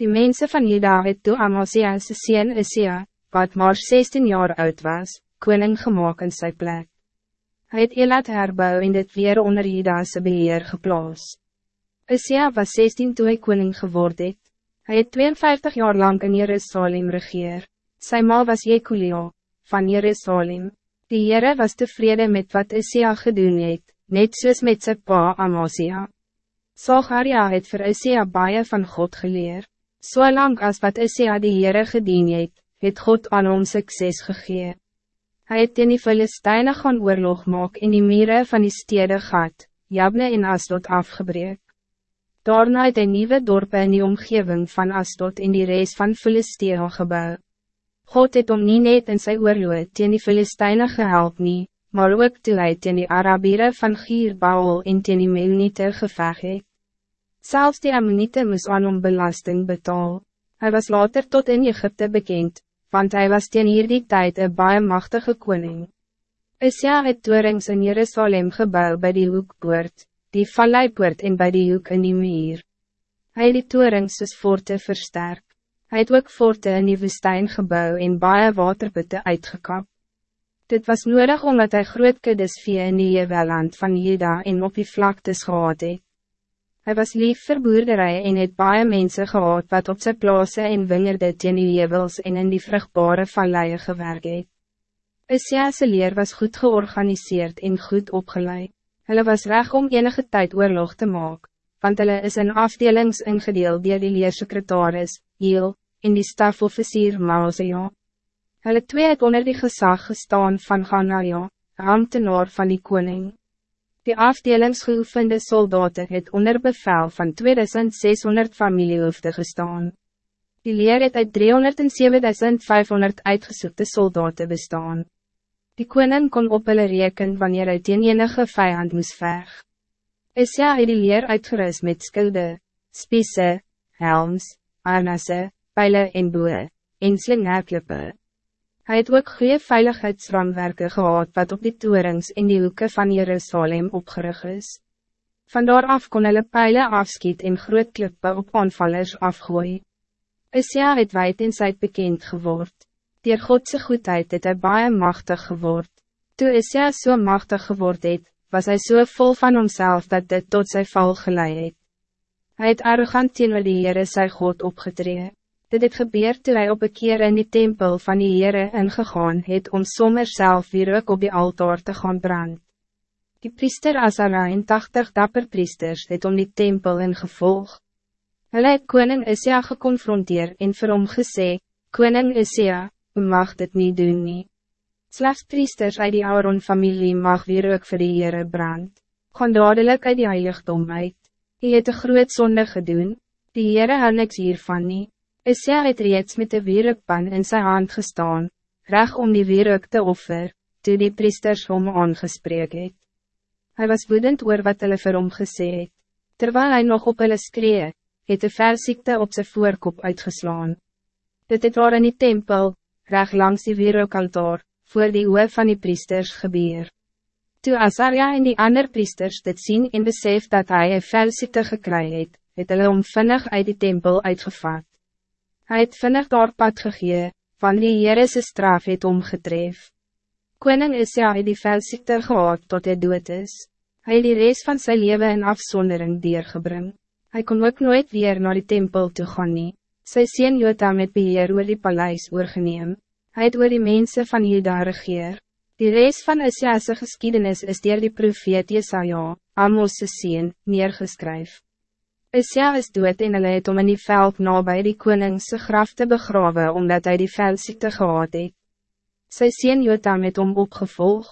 Die mensen van Juda het toe Amasia sy sien Isia, wat maar 16 jaar oud was, koning gemaakt in sy plek. Hij het Elat herbou en dit weer onder Juda's beheer geplaas. Isia was 16 toen hij koning geworden het. Hij het 52 jaar lang in Jerusalem regeer. Sy ma was Jekulia, van Jerusalem. Die Heere was tevreden met wat Isia gedoen het, net soos met sy pa Amasia. Zacharia het vir Isia baie van God geleer. So lang as wat Isia die Heere gedien het, het God aan hom sukses gegee. Hy het in die Filisteine gaan oorlog maak en die mire van die stede gat, Jabne en Asdod afgebreek. Daarna het hy nieuwe dorpe in die omgeving van Asdod en die reis van Filistea gebouw. God het om nie net in sy oorloot teen die Filisteine gehelp nie, maar ook toe hy teen die Arabiere van Gierbaal en teen die Melnite geveg het. Zelfs die Ammonite moes aan hom belasting betaal. Hij was later tot in Egypte bekend, want hij was teen hierdie tijd een baie machtige koning. Isia het toerings in Jerusalem gebouw bij die hoekpoort, die valleipoort en bij die hoek in die muur. Hij het die toerings soos forte versterk. Hij het ook forte in die woestijn gebouw en baie waterputte uitgekap. Dit was nodig omdat hij groot kuddes vee in die Jeweland van Juda en op die vlaktes gehad het. Hij was lief vir boerderij en het baie mense gehad wat op sy plaase en wingerde teen die jebels en in die vrugbare valleie gewerk het. Isiase leer was goed georganiseerd en goed opgeleid. Hulle was reg om enige tijd oorlog te maken, want hulle is in afdelings ingedeel dier die leersekretaris, Heel, en die stafofficier Mausea. Hulle twee het onder die gezag gestaan van Ganaja, ambtenaar van die koning. Die afdelingsgeoefende soldaten het onder bevel van 2600 familiehoofde gestaan. Die leer het uit 307.500 uitgesoekte soldaten bestaan. Die koning kon op hulle reken wanneer hy teen enige vijand moes veg. Isja het die leer uitgerust met skilde, spiese, helms, arnasse, pijlen en boe, en slingerklippe. Hij het ook goede veiligheidsramwerke gehad wat op die toerings in die hoeken van Jerusalem opgerig is. Vandaar af kon hulle pijlen afskiet en groot klippe op aanvallers afgooi. Isia het wijd in sy bekend geword. Dier Godse goedheid het hy baie machtig geword. Toe Isia so machtig geword het, was hij so vol van homself dat dit tot zijn val geleid het. Hy het arrogant teenoor die Heere sy God opgetree. Dit het gebeur toe hy op een keer in die tempel van die Heere ingegaan het om sommer self weer ook op die altaar te gaan brand. Die priester Azara en 80 dapper priesters het om die tempel ingevolg. Hulle het koning Isia geconfronteer en vir hom gesê, Koning Isia, u mag dit niet doen nie. Slechts priesters uit die Aaron familie mag weer ook vir die Heere brand. Gaan dadelijk uit die heiligdom uit. Hy het een groot zonde gedoen, die Heere hou niks hiervan nie. Isia het reeds met de wierukpan in zijn hand gestaan, reg om die wieruk te offer, toe die priesters hom aangespreek het. Hy was woedend oor wat hulle vir hom gesê het. Terwijl hij nog op hulle skree, het de versiekte op zijn voorkop uitgeslaan. Dit het waar in die tempel, reg langs die wierukaltaar, voor die oor van die priesters gebeur. Toe Azaria en die ander priesters dit zien en besef dat hij een versiekte gekry het, het hulle hom vinnig uit die tempel uitgevat. Hij het vinnig daar pad gegee, van die Heerese straf het omgetref. Koning Isia het die velsiekte gehad tot hij dood is. Hij het die reis van zijn leven in afzondering deurgebring. Hij kon ook nooit weer naar die tempel toe gaan nie. Sy sien Jota met beheer oor die paleis oorgeneem. Hij het oor die mensen van Juda regeer. Die reis van Isia'se geschiedenis is dier die profeet Jesaja, Amos' sien, neergeskryf. Isia is dood en hulle het om in die veld nabij die koningse graf te begraven omdat hij die veldziekte gehad het. Sy sien Jotam het om opgevolg.